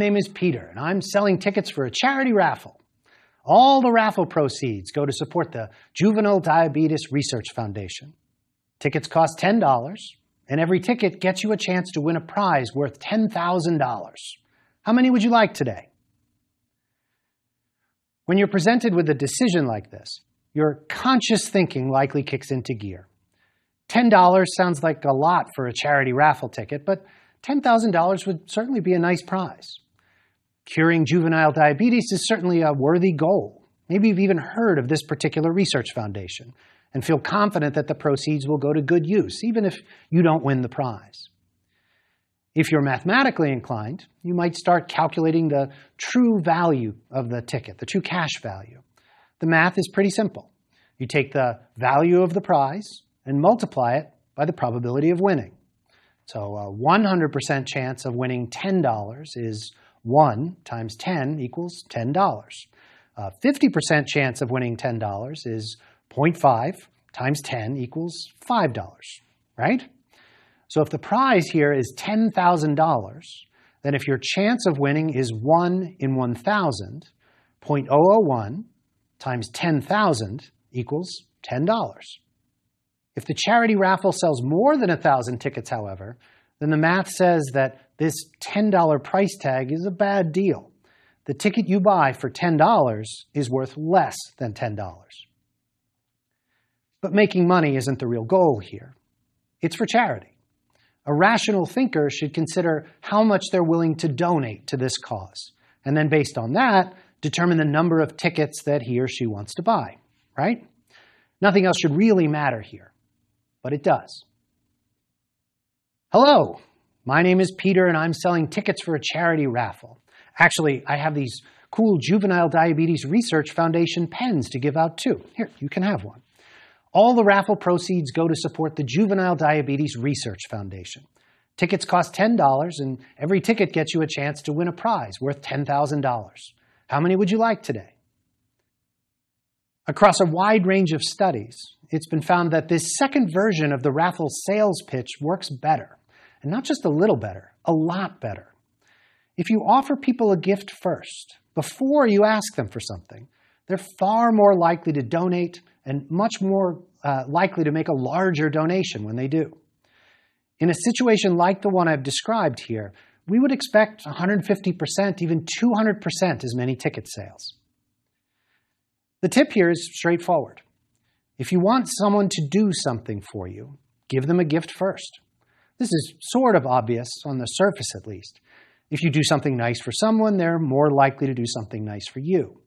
Name is Peter, and I'm selling tickets for a charity raffle. All the raffle proceeds go to support the Juvenile Diabetes Research Foundation. Tickets cost $10, and every ticket gets you a chance to win a prize worth $10,000. How many would you like today? When you're presented with a decision like this, your conscious thinking likely kicks into gear. $10 sounds like a lot for a charity raffle ticket, but $10,000 would certainly be a nice prize. Curing juvenile diabetes is certainly a worthy goal. Maybe you've even heard of this particular research foundation and feel confident that the proceeds will go to good use, even if you don't win the prize. If you're mathematically inclined, you might start calculating the true value of the ticket, the true cash value. The math is pretty simple. You take the value of the prize and multiply it by the probability of winning. So a 100% chance of winning $10 is 1 times 10 equals $10. A 50% uh, chance of winning $10 is 0.5 times 10 equals $5, right? So if the prize here is $10,000, then if your chance of winning is 1 in 1,000, 0.001 times 10,000 equals $10. If the charity raffle sells more than 1,000 tickets, however, then the math says that this $10 price tag is a bad deal. The ticket you buy for $10 is worth less than $10. But making money isn't the real goal here. It's for charity. A rational thinker should consider how much they're willing to donate to this cause, and then based on that, determine the number of tickets that he or she wants to buy, right? Nothing else should really matter here, but it does. Hello, my name is Peter, and I'm selling tickets for a charity raffle. Actually, I have these cool Juvenile Diabetes Research Foundation pens to give out too. Here, you can have one. All the raffle proceeds go to support the Juvenile Diabetes Research Foundation. Tickets cost $10, and every ticket gets you a chance to win a prize worth $10,000. How many would you like today? Across a wide range of studies, it's been found that this second version of the raffle sales pitch works better. And not just a little better, a lot better. If you offer people a gift first, before you ask them for something, they're far more likely to donate and much more uh, likely to make a larger donation when they do. In a situation like the one I've described here, we would expect 150%, even 200% as many ticket sales. The tip here is straightforward. If you want someone to do something for you, give them a gift first. This is sort of obvious, on the surface at least. If you do something nice for someone, they're more likely to do something nice for you.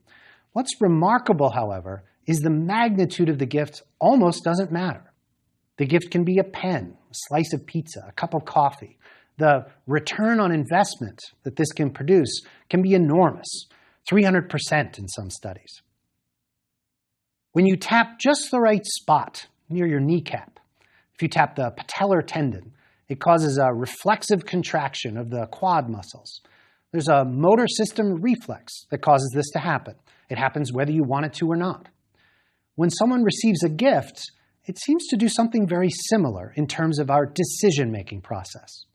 What's remarkable, however, is the magnitude of the gift almost doesn't matter. The gift can be a pen, a slice of pizza, a cup of coffee. The return on investment that this can produce can be enormous, 300% in some studies. When you tap just the right spot near your kneecap, if you tap the patellar tendon, it causes a reflexive contraction of the quad muscles. There's a motor system reflex that causes this to happen. It happens whether you want it to or not. When someone receives a gift, it seems to do something very similar in terms of our decision making process.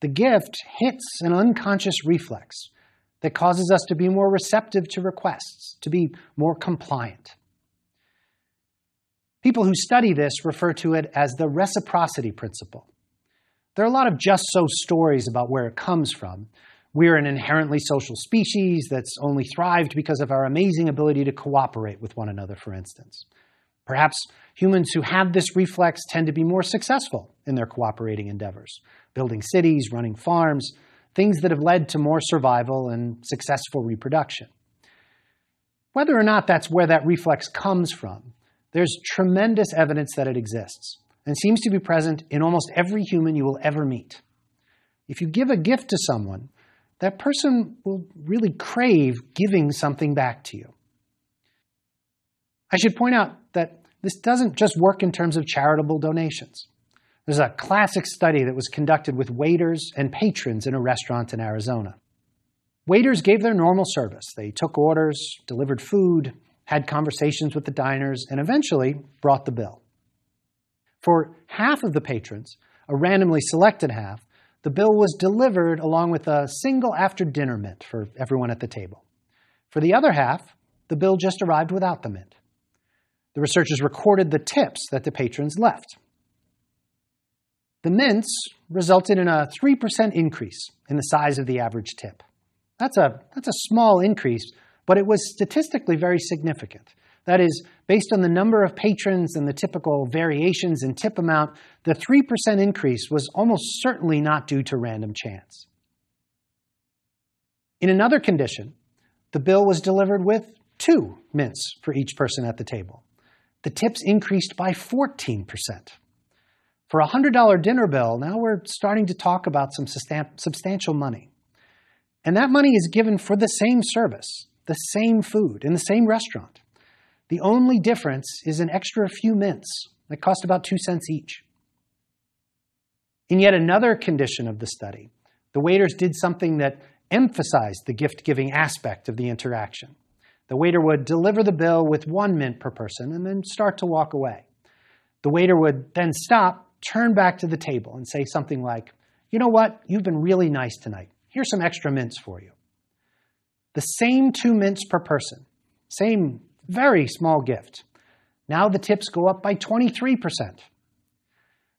The gift hits an unconscious reflex that causes us to be more receptive to requests, to be more compliant. People who study this refer to it as the reciprocity principle. There are a lot of just so stories about where it comes from. We're an inherently social species that's only thrived because of our amazing ability to cooperate with one another, for instance. Perhaps humans who have this reflex tend to be more successful in their cooperating endeavors, building cities, running farms, things that have led to more survival and successful reproduction. Whether or not that's where that reflex comes from, there's tremendous evidence that it exists and seems to be present in almost every human you will ever meet. If you give a gift to someone, that person will really crave giving something back to you. I should point out that this doesn't just work in terms of charitable donations. There's a classic study that was conducted with waiters and patrons in a restaurant in Arizona. Waiters gave their normal service. They took orders, delivered food, had conversations with the diners, and eventually brought the bill. For half of the patrons, a randomly selected half, the bill was delivered along with a single after dinner mint for everyone at the table. For the other half, the bill just arrived without the mint. The researchers recorded the tips that the patrons left. The mints resulted in a 3% increase in the size of the average tip. That's a, that's a small increase, but it was statistically very significant. That is, based on the number of patrons and the typical variations in tip amount, the 3% increase was almost certainly not due to random chance. In another condition, the bill was delivered with two mints for each person at the table. The tips increased by 14%. For a $100 dinner bill, now we're starting to talk about some substantial money. And that money is given for the same service, the same food, in the same restaurant. The only difference is an extra few mints that cost about two cents each. In yet another condition of the study, the waiters did something that emphasized the gift giving aspect of the interaction. The waiter would deliver the bill with one mint per person and then start to walk away. The waiter would then stop, turn back to the table, and say something like, You know what? You've been really nice tonight. Here's some extra mints for you. The same two mints per person, same very small gift. Now the tips go up by 23%.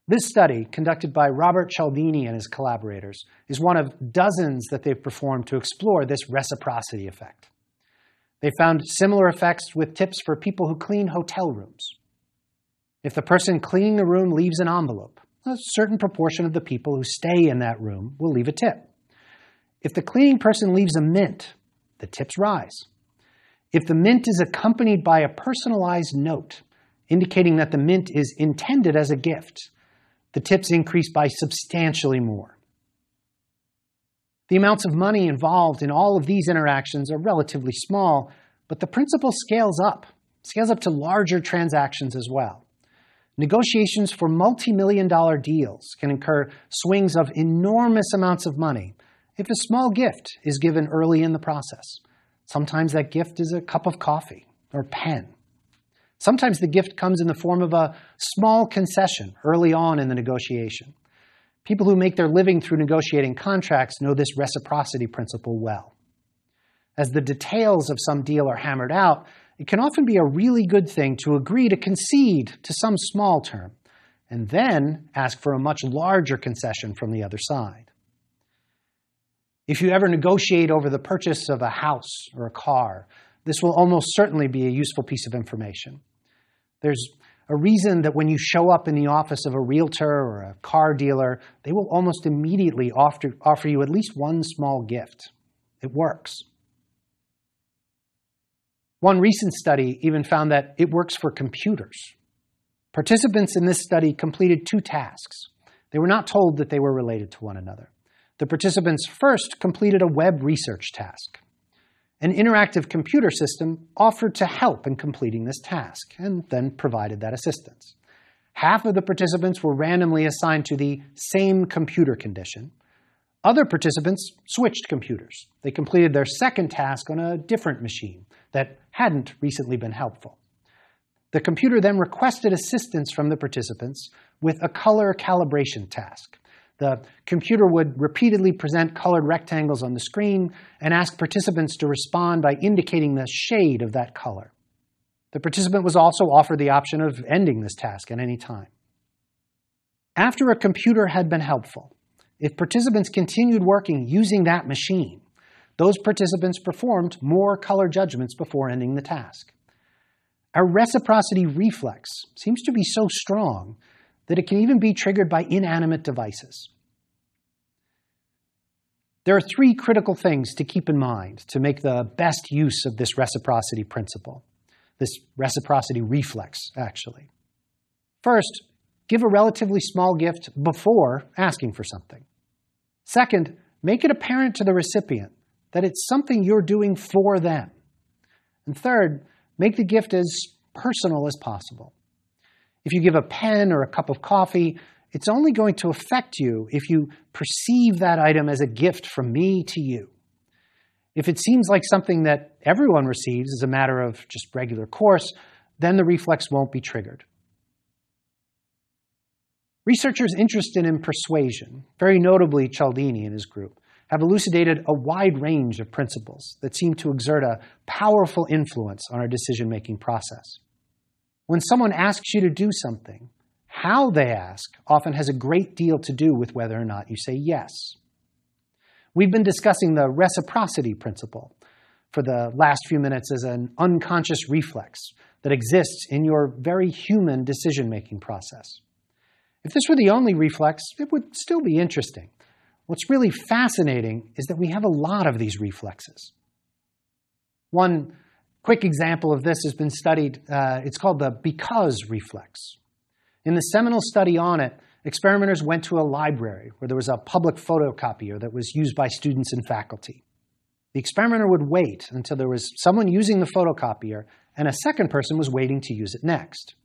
This study, conducted by Robert Cialdini and his collaborators, is one of dozens that they've performed to explore this reciprocity effect. They found similar effects with tips for people who clean hotel rooms. If the person cleaning the room leaves an envelope, a certain proportion of the people who stay in that room will leave a tip. If the cleaning person leaves a mint, the tips rise. If the mint is accompanied by a personalized note indicating that the mint is intended as a gift, the tips increase by substantially more. The amounts of money involved in all of these interactions are relatively small, but the principle scales up, scales up to larger transactions as well. Negotiations for multi-million dollar deals can incur swings of enormous amounts of money if a small gift is given early in the process. Sometimes that gift is a cup of coffee or pen. Sometimes the gift comes in the form of a small concession early on in the negotiation. People who make their living through negotiating contracts know this reciprocity principle well. As the details of some deal are hammered out, it can often be a really good thing to agree to concede to some small term and then ask for a much larger concession from the other side. If you ever negotiate over the purchase of a house or a car, this will almost certainly be a useful piece of information. There's a reason that when you show up in the office of a realtor or a car dealer, they will almost immediately offer, offer you at least one small gift. It works. One recent study even found that it works for computers. Participants in this study completed two tasks. They were not told that they were related to one another. The participants first completed a web research task. An interactive computer system offered to help in completing this task and then provided that assistance. Half of the participants were randomly assigned to the same computer condition. Other participants switched computers. They completed their second task on a different machine that hadn't recently been helpful. The computer then requested assistance from the participants with a color calibration task. The computer would repeatedly present colored rectangles on the screen and ask participants to respond by indicating the shade of that color. The participant was also offered the option of ending this task at any time. After a computer had been helpful, if participants continued working using that machine, those participants performed more color judgments before ending the task. Our reciprocity reflex seems to be so strong that it can even be triggered by inanimate devices. There are three critical things to keep in mind to make the best use of this reciprocity principle, this reciprocity reflex, actually. First, give a relatively small gift before asking for something. Second, make it apparent to the recipient that it's something you're doing for them. And third, make the gift as personal as possible. If you give a pen or a cup of coffee, it's only going to affect you if you perceive that item as a gift from me to you. If it seems like something that everyone receives as a matter of just regular course, then the reflex won't be triggered. Researchers interested in persuasion, very notably Cialdini and his group, have elucidated a wide range of principles that seem to exert a powerful influence on our decision making process. When someone asks you to do something, how they ask often has a great deal to do with whether or not you say yes. We've been discussing the reciprocity principle for the last few minutes as an unconscious reflex that exists in your very human decision making process. If this were the only reflex, it would still be interesting. What's really fascinating is that we have a lot of these reflexes. One quick example of this has been studied. Uh, it's called the because reflex. In the seminal study on it, experimenters went to a library where there was a public photocopier that was used by students and faculty. The experimenter would wait until there was someone using the photocopier and a second person was waiting to use it next.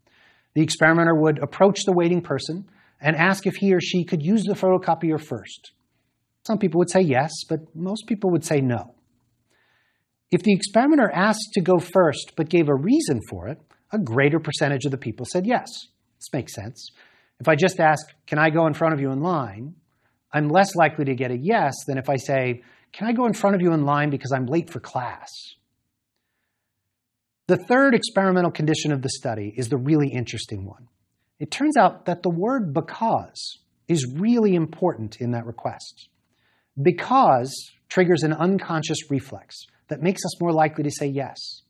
The experimenter would approach the waiting person and ask if he or she could use the photocopier first. Some people would say yes, but most people would say no. If the experimenter asked to go first but gave a reason for it, a greater percentage of the people said yes. This makes sense. If I just ask, can I go in front of you in line, I'm less likely to get a yes than if I say, can I go in front of you in line because I'm late for class? The third experimental condition of the study is the really interesting one. It turns out that the word because is really important in that request. Because triggers an unconscious reflex that makes us more likely to say yes.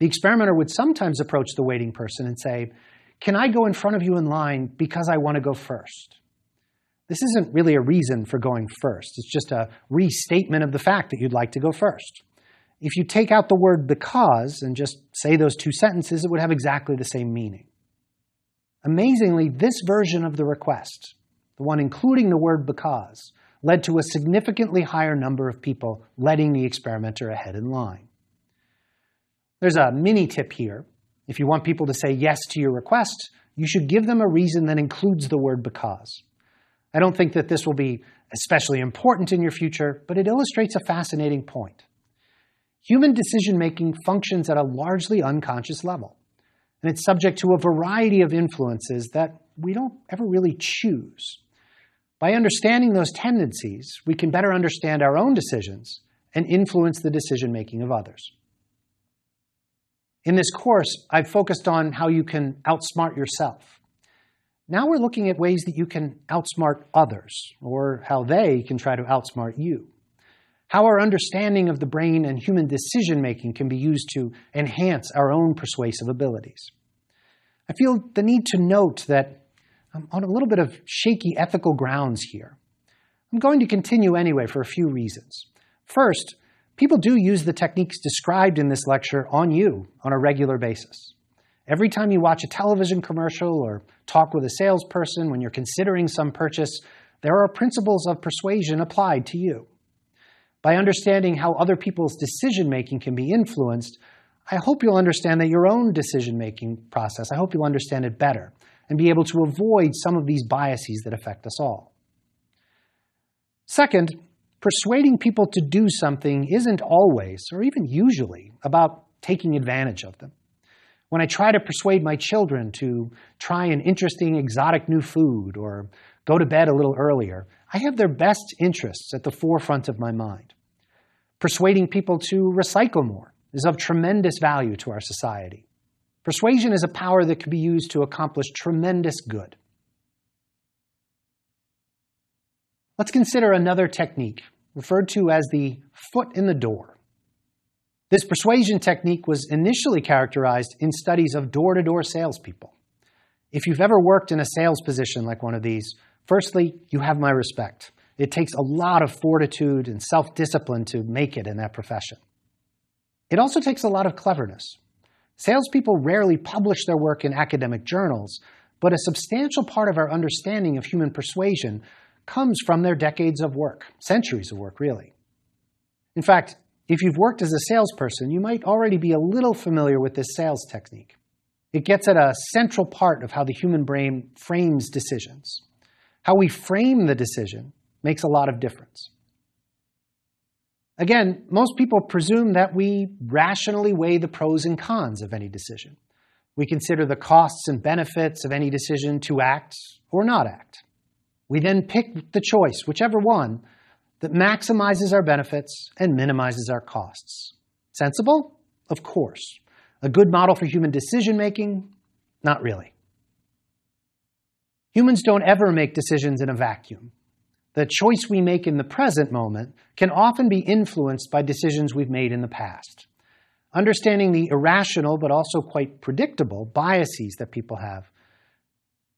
The experimenter would sometimes approach the waiting person and say, Can I go in front of you in line because I want to go first? This isn't really a reason for going first. It's just a restatement of the fact that you'd like to go first. If you take out the word because and just say those two sentences, it would have exactly the same meaning. Amazingly, this version of the request, the one including the word because, led to a significantly higher number of people letting the experimenter ahead in line. There's a mini tip here. If you want people to say yes to your request, you should give them a reason that includes the word because. I don't think that this will be especially important in your future, but it illustrates a fascinating point. Human decision making functions at a largely unconscious level, and it's subject to a variety of influences that we don't ever really choose. By understanding those tendencies, we can better understand our own decisions and influence the decision making of others. In this course, I've focused on how you can outsmart yourself. Now we're looking at ways that you can outsmart others, or how they can try to outsmart you how our understanding of the brain and human decision making can be used to enhance our own persuasive abilities. I feel the need to note that I'm on a little bit of shaky ethical grounds here. I'm going to continue anyway for a few reasons. First, people do use the techniques described in this lecture on you on a regular basis. Every time you watch a television commercial or talk with a salesperson when you're considering some purchase, there are principles of persuasion applied to you. By understanding how other people's decision making can be influenced, I hope you'll understand that your own decision making process, I hope you'll understand it better and be able to avoid some of these biases that affect us all. Second, persuading people to do something isn't always, or even usually, about taking advantage of them. When I try to persuade my children to try an interesting exotic new food or go to bed a little earlier, I have their best interests at the forefront of my mind. Persuading people to recycle more is of tremendous value to our society. Persuasion is a power that can be used to accomplish tremendous good. Let's consider another technique referred to as the foot in the door. This persuasion technique was initially characterized in studies of door to door salespeople. If you've ever worked in a sales position like one of these, Firstly, you have my respect. It takes a lot of fortitude and self discipline to make it in that profession. It also takes a lot of cleverness. Salespeople rarely publish their work in academic journals, but a substantial part of our understanding of human persuasion comes from their decades of work, centuries of work, really. In fact, if you've worked as a salesperson, you might already be a little familiar with this sales technique. It gets at a central part of how the human brain frames decisions. How we frame the decision makes a lot of difference. Again, most people presume that we rationally weigh the pros and cons of any decision. We consider the costs and benefits of any decision to act or not act. We then pick the choice, whichever one, that maximizes our benefits and minimizes our costs. Sensible? Of course. A good model for human decision making? Not really. Humans don't ever make decisions in a vacuum. The choice we make in the present moment can often be influenced by decisions we've made in the past. Understanding the irrational but also quite predictable biases that people have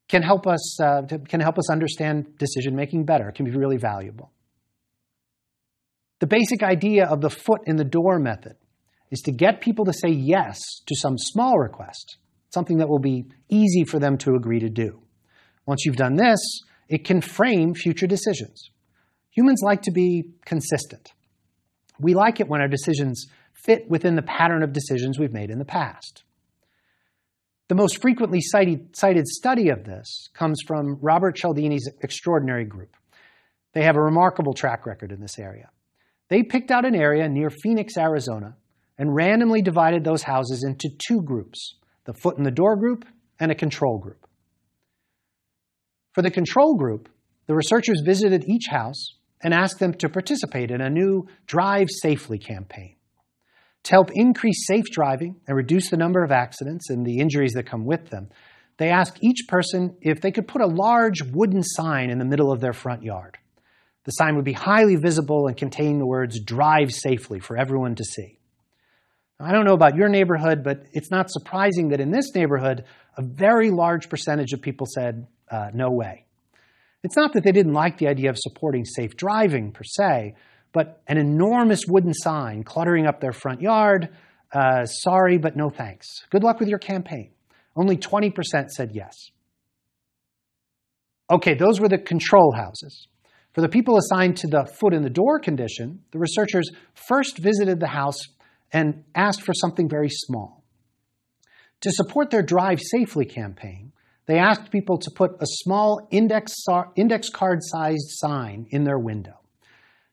can help us, uh, can help us understand decision making better. It can be really valuable. The basic idea of the foot in the door method is to get people to say yes to some small request, something that will be easy for them to agree to do. Once you've done this, it can frame future decisions. Humans like to be consistent. We like it when our decisions fit within the pattern of decisions we've made in the past. The most frequently cited, study of this comes from Robert Cialdini's extraordinary group. They have a remarkable track record in this area. They picked out an area near Phoenix, Arizona, and randomly divided those houses into two groups the foot in the door group and a control group. For the control group, the researchers visited each house and asked them to participate in a new Drive Safely campaign. To help increase safe driving and reduce the number of accidents and the injuries that come with them, they asked each person if they could put a large wooden sign in the middle of their front yard. The sign would be highly visible and contain the words drive safely for everyone to see. I don't know about your neighborhood, but it's not surprising that in this neighborhood, a very large percentage of people said, uh, no way. It's not that they didn't like the idea of supporting safe driving per se, but an enormous wooden sign cluttering up their front yard, uh, sorry, but no thanks. Good luck with your campaign. Only 20% said yes. Okay, those were the control houses. For the people assigned to the foot in the door condition, the researchers first visited the house and asked for something very small. To support their Drive Safely campaign, they asked people to put a small index, index card sized sign in their window.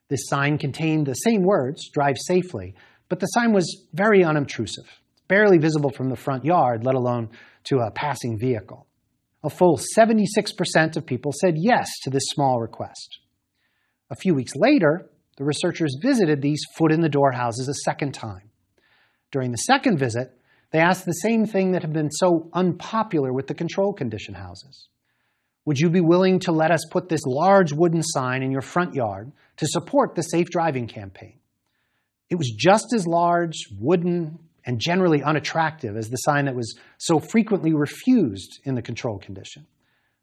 This sign contained the same words, drive safely, but the sign was very unobtrusive, barely visible from the front yard, let alone to a passing vehicle. A full 76% of people said yes to this small request. A few weeks later, the researchers visited these foot in the door houses a second time. During the second visit, they asked the same thing that had been so unpopular with the control condition houses. Would you be willing to let us put this large wooden sign in your front yard to support the safe driving campaign? It was just as large, wooden, and generally unattractive as the sign that was so frequently refused in the control condition.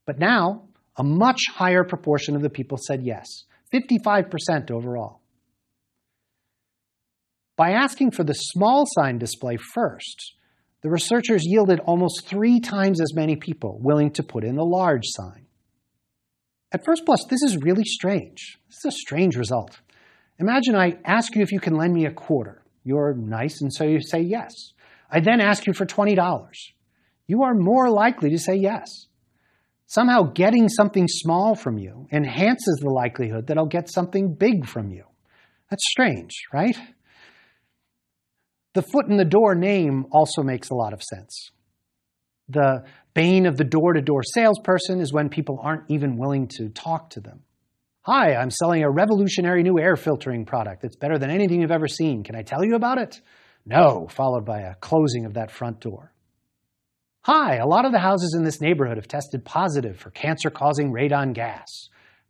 But now, a much higher proportion of the people said yes, 55% overall. By asking for the small sign display first, the researchers yielded almost three times as many people willing to put in the large sign. At first blush, this is really strange. This is a strange result. Imagine I ask you if you can lend me a quarter. You're nice, and so you say yes. I then ask you for $20. You are more likely to say yes. Somehow getting something small from you enhances the likelihood that I'll get something big from you. That's strange, right? The foot in the door name also makes a lot of sense. The bane of the door to door salesperson is when people aren't even willing to talk to them. Hi, I'm selling a revolutionary new air filtering product that's better than anything you've ever seen. Can I tell you about it? No, followed by a closing of that front door. Hi, a lot of the houses in this neighborhood have tested positive for cancer causing radon gas.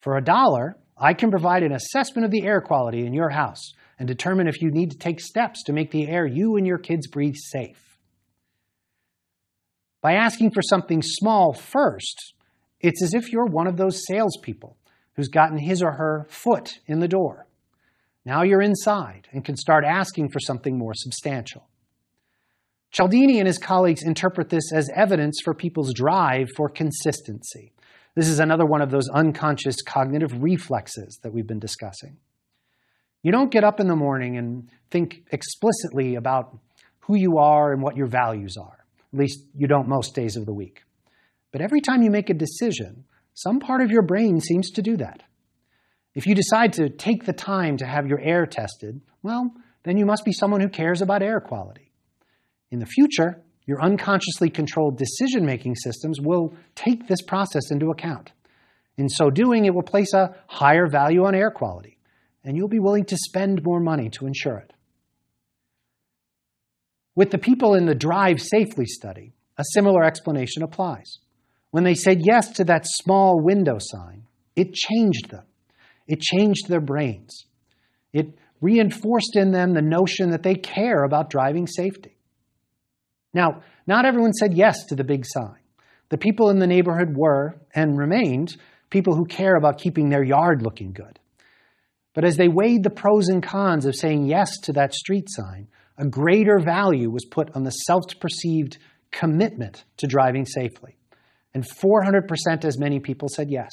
For a dollar, I can provide an assessment of the air quality in your house and determine if you need to take steps to make the air you and your kids breathe safe. By asking for something small first, it's as if you're one of those salespeople who's gotten his or her foot in the door. Now you're inside and can start asking for something more substantial. Cialdini and his colleagues interpret this as evidence for people's drive for consistency. This is another one of those unconscious cognitive reflexes that we've been discussing. You don't get up in the morning and think explicitly about who you are and what your values are. At least you don't most days of the week. But every time you make a decision, some part of your brain seems to do that. If you decide to take the time to have your air tested, well, then you must be someone who cares about air quality. In the future, your unconsciously controlled decision making systems will take this process into account. In so doing, it will place a higher value on air quality, and you'll be willing to spend more money to ensure it. With the people in the Drive Safely study, a similar explanation applies. When they said yes to that small window sign, it changed them. It changed their brains. It reinforced in them the notion that they care about driving safety. Now, not everyone said yes to the big sign. The people in the neighborhood were, and remained, people who care about keeping their yard looking good. But as they weighed the pros and cons of saying yes to that street sign, a greater value was put on the self perceived commitment to driving safely. And 400% as many people said yes.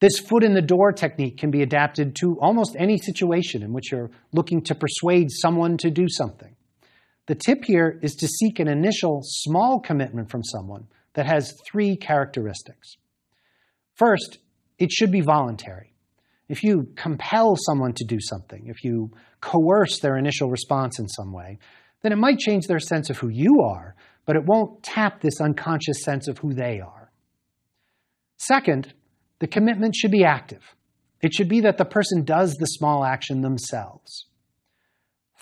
This foot in the door technique can be adapted to almost any situation in which you're looking to persuade someone to do something. The tip here is to seek an initial small commitment from someone that has three characteristics. First, it should be voluntary. If you compel someone to do something, if you coerce their initial response in some way, then it might change their sense of who you are, but it won't tap this unconscious sense of who they are. Second, the commitment should be active. It should be that the person does the small action themselves.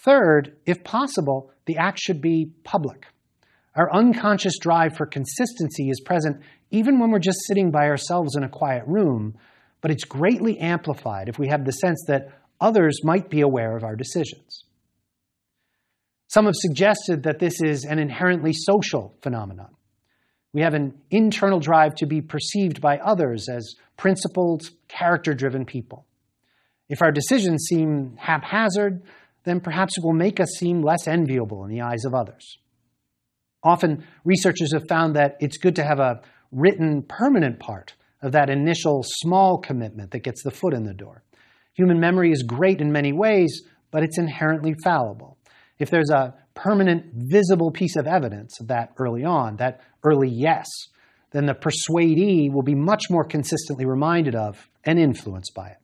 Third, if possible, the act should be public. Our unconscious drive for consistency is present even when we're just sitting by ourselves in a quiet room, but it's greatly amplified if we have the sense that others might be aware of our decisions. Some have suggested that this is an inherently social phenomenon. We have an internal drive to be perceived by others as principled, character driven people. If our decisions seem haphazard, then perhaps it will make us seem less enviable in the eyes of others. Often, researchers have found that it's good to have a written permanent part of that initial small commitment that gets the foot in the door. Human memory is great in many ways, but it's inherently fallible. If there's a permanent, visible piece of evidence of that early on, that early yes, then the persuadee will be much more consistently reminded of and influenced by it.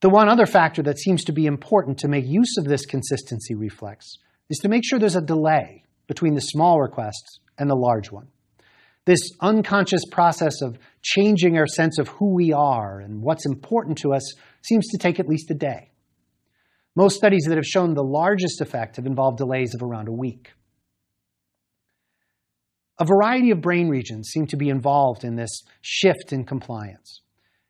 The one other factor that seems to be important to make use of this consistency reflex is to make sure there's a delay between the small request and the large one. This unconscious process of changing our sense of who we are and what's important to us seems to take at least a day. Most studies that have shown the largest effect have involved delays of around a week. A variety of brain regions seem to be involved in this shift in compliance.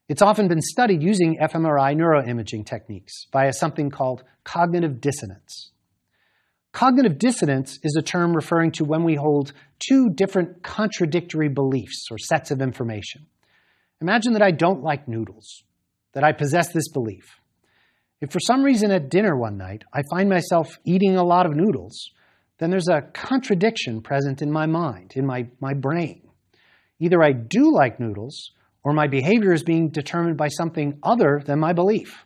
It's often been studied using fMRI neuroimaging techniques via something called cognitive dissonance. Cognitive dissonance is a term referring to when we hold two different contradictory beliefs or sets of information. Imagine that I don't like noodles, that I possess this belief. If for some reason at dinner one night I find myself eating a lot of noodles, then there's a contradiction present in my mind, in my, my brain. Either I do like noodles, or my behavior is being determined by something other than my belief.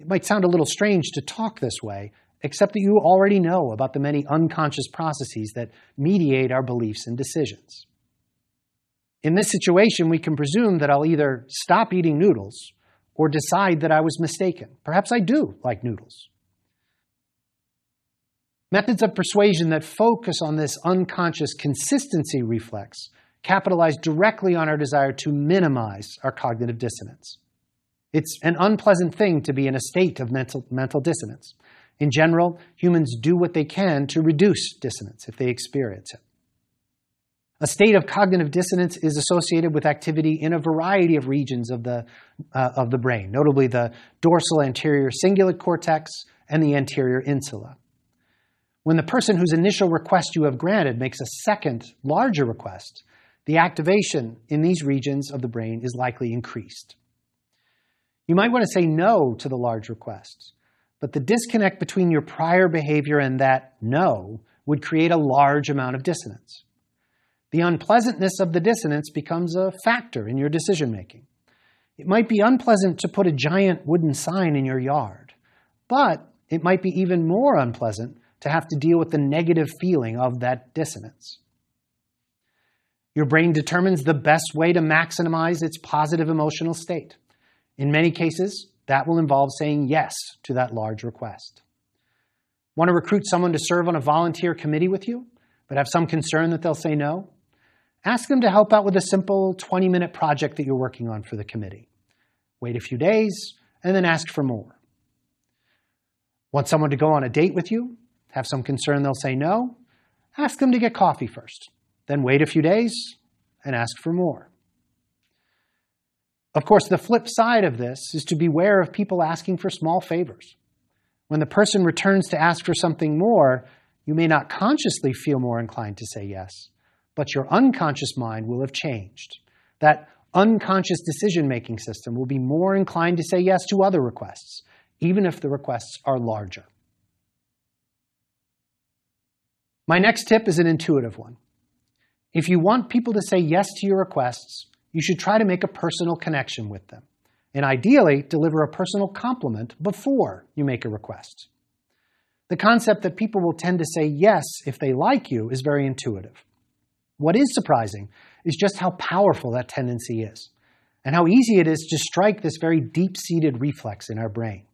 It might sound a little strange to talk this way, except that you already know about the many unconscious processes that mediate our beliefs and decisions. In this situation, we can presume that I'll either stop eating noodles or decide that I was mistaken. Perhaps I do like noodles. Methods of persuasion that focus on this unconscious consistency reflex capitalize directly on our desire to minimize our cognitive dissonance. It's an unpleasant thing to be in a state of mental, mental dissonance. In general, humans do what they can to reduce dissonance if they experience it. A state of cognitive dissonance is associated with activity in a variety of regions of the, uh, of the brain, notably the dorsal anterior cingulate cortex and the anterior insula. When the person whose initial request you have granted makes a second, larger request, the activation in these regions of the brain is likely increased. You might want to say no to the large requests, but the disconnect between your prior behavior and that no would create a large amount of dissonance. The unpleasantness of the dissonance becomes a factor in your decision making. It might be unpleasant to put a giant wooden sign in your yard, but it might be even more unpleasant to have to deal with the negative feeling of that dissonance. Your brain determines the best way to maximize its positive emotional state. In many cases, that will involve saying yes to that large request. Want to recruit someone to serve on a volunteer committee with you, but have some concern that they'll say no? Ask them to help out with a simple 20 minute project that you're working on for the committee. Wait a few days, and then ask for more. Want someone to go on a date with you? Have some concern they'll say no? Ask them to get coffee first. Then wait a few days and ask for more. Of course, the flip side of this is to beware of people asking for small favors. When the person returns to ask for something more, you may not consciously feel more inclined to say yes, but your unconscious mind will have changed. That unconscious decision making system will be more inclined to say yes to other requests, even if the requests are larger. My next tip is an intuitive one. If you want people to say yes to your requests, you should try to make a personal connection with them. And ideally, deliver a personal compliment before you make a request. The concept that people will tend to say yes if they like you is very intuitive. What is surprising is just how powerful that tendency is, and how easy it is to strike this very deep seated reflex in our brain.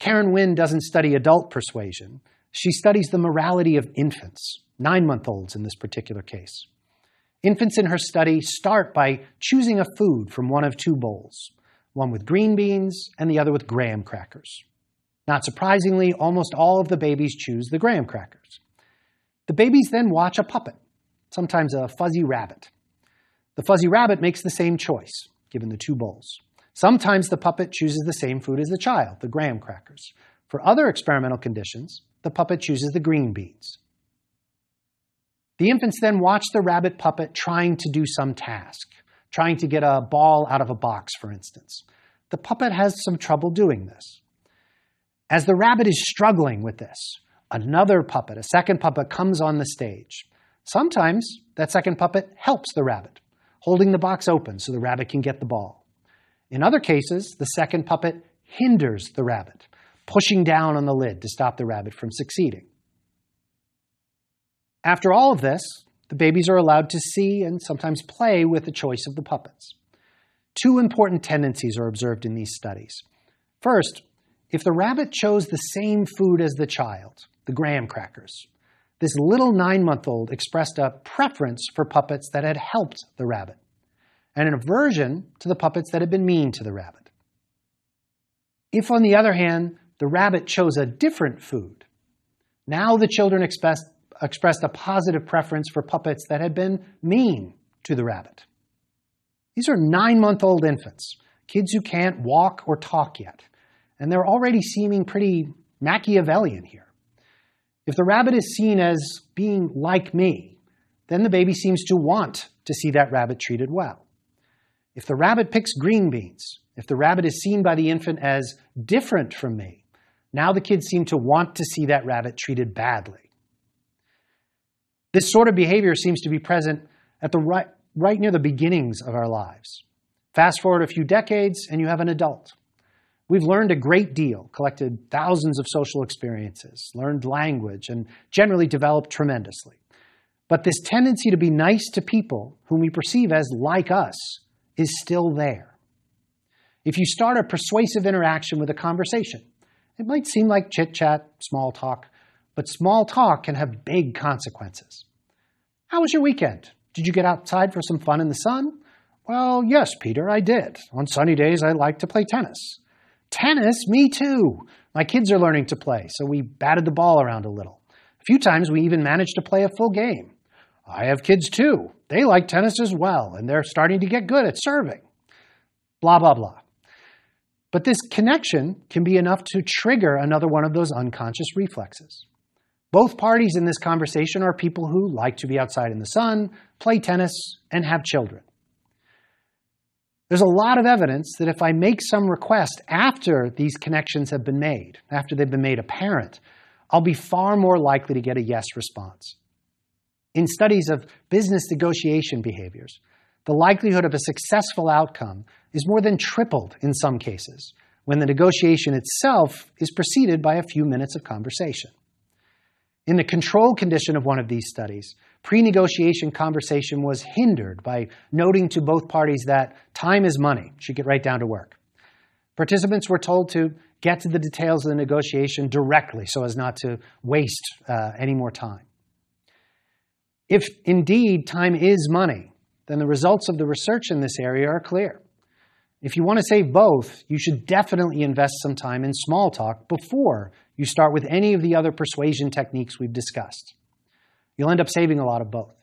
Karen Wynn doesn't study adult persuasion, she studies the morality of infants, nine month olds in this particular case. Infants in her study start by choosing a food from one of two bowls, one with green beans and the other with graham crackers. Not surprisingly, almost all of the babies choose the graham crackers. The babies then watch a puppet, sometimes a fuzzy rabbit. The fuzzy rabbit makes the same choice, given the two bowls. Sometimes the puppet chooses the same food as the child, the graham crackers. For other experimental conditions, the puppet chooses the green beans. The infants then watch the rabbit puppet trying to do some task, trying to get a ball out of a box, for instance. The puppet has some trouble doing this. As the rabbit is struggling with this, another puppet, a second puppet, comes on the stage. Sometimes that second puppet helps the rabbit, holding the box open so the rabbit can get the ball. In other cases, the second puppet hinders the rabbit, pushing down on the lid to stop the rabbit from succeeding. After all of this, the babies are allowed to see and sometimes play with the choice of the puppets. Two important tendencies are observed in these studies. First, if the rabbit chose the same food as the child, the graham crackers, this little nine month old expressed a preference for puppets that had helped the rabbit, and an aversion to the puppets that had been mean to the rabbit. If, on the other hand, the rabbit chose a different food. Now the children expressed, expressed a positive preference for puppets that had been mean to the rabbit. These are nine month old infants, kids who can't walk or talk yet, and they're already seeming pretty Machiavellian here. If the rabbit is seen as being like me, then the baby seems to want to see that rabbit treated well. If the rabbit picks green beans, if the rabbit is seen by the infant as different from me, now the kids seem to want to see that rabbit treated badly. This sort of behavior seems to be present at the right, right near the beginnings of our lives. Fast forward a few decades, and you have an adult. We've learned a great deal, collected thousands of social experiences, learned language, and generally developed tremendously. But this tendency to be nice to people whom we perceive as like us is still there. If you start a persuasive interaction with a conversation, it might seem like chit chat, small talk, but small talk can have big consequences. How was your weekend? Did you get outside for some fun in the sun? Well, yes, Peter, I did. On sunny days, I like to play tennis. Tennis? Me too. My kids are learning to play, so we batted the ball around a little. A few times we even managed to play a full game. I have kids too. They like tennis as well, and they're starting to get good at serving. Blah, blah, blah. But this connection can be enough to trigger another one of those unconscious reflexes. Both parties in this conversation are people who like to be outside in the sun, play tennis, and have children. There's a lot of evidence that if I make some request after these connections have been made, after they've been made apparent, I'll be far more likely to get a yes response. In studies of business negotiation behaviors, the likelihood of a successful outcome is more than tripled in some cases when the negotiation itself is preceded by a few minutes of conversation. In the control condition of one of these studies, pre negotiation conversation was hindered by noting to both parties that time is money, should get right down to work. Participants were told to get to the details of the negotiation directly so as not to waste uh, any more time. If indeed time is money, then the results of the research in this area are clear. If you want to save both, you should definitely invest some time in small talk before you start with any of the other persuasion techniques we've discussed. You'll end up saving a lot of both.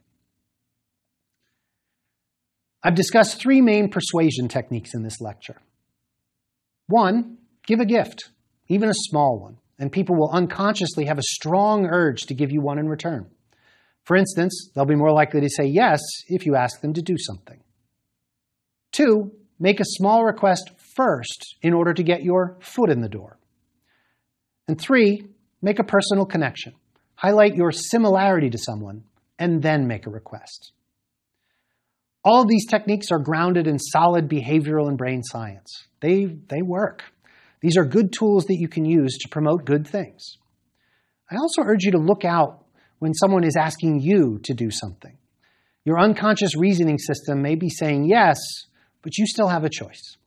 I've discussed three main persuasion techniques in this lecture. One, give a gift, even a small one, and people will unconsciously have a strong urge to give you one in return. For instance, they'll be more likely to say yes if you ask them to do something. Two, make a small request first in order to get your foot in the door. And three, make a personal connection. Highlight your similarity to someone and then make a request. All of these techniques are grounded in solid behavioral and brain science. They, they work. These are good tools that you can use to promote good things. I also urge you to look out when someone is asking you to do something. Your unconscious reasoning system may be saying yes, but you still have a choice.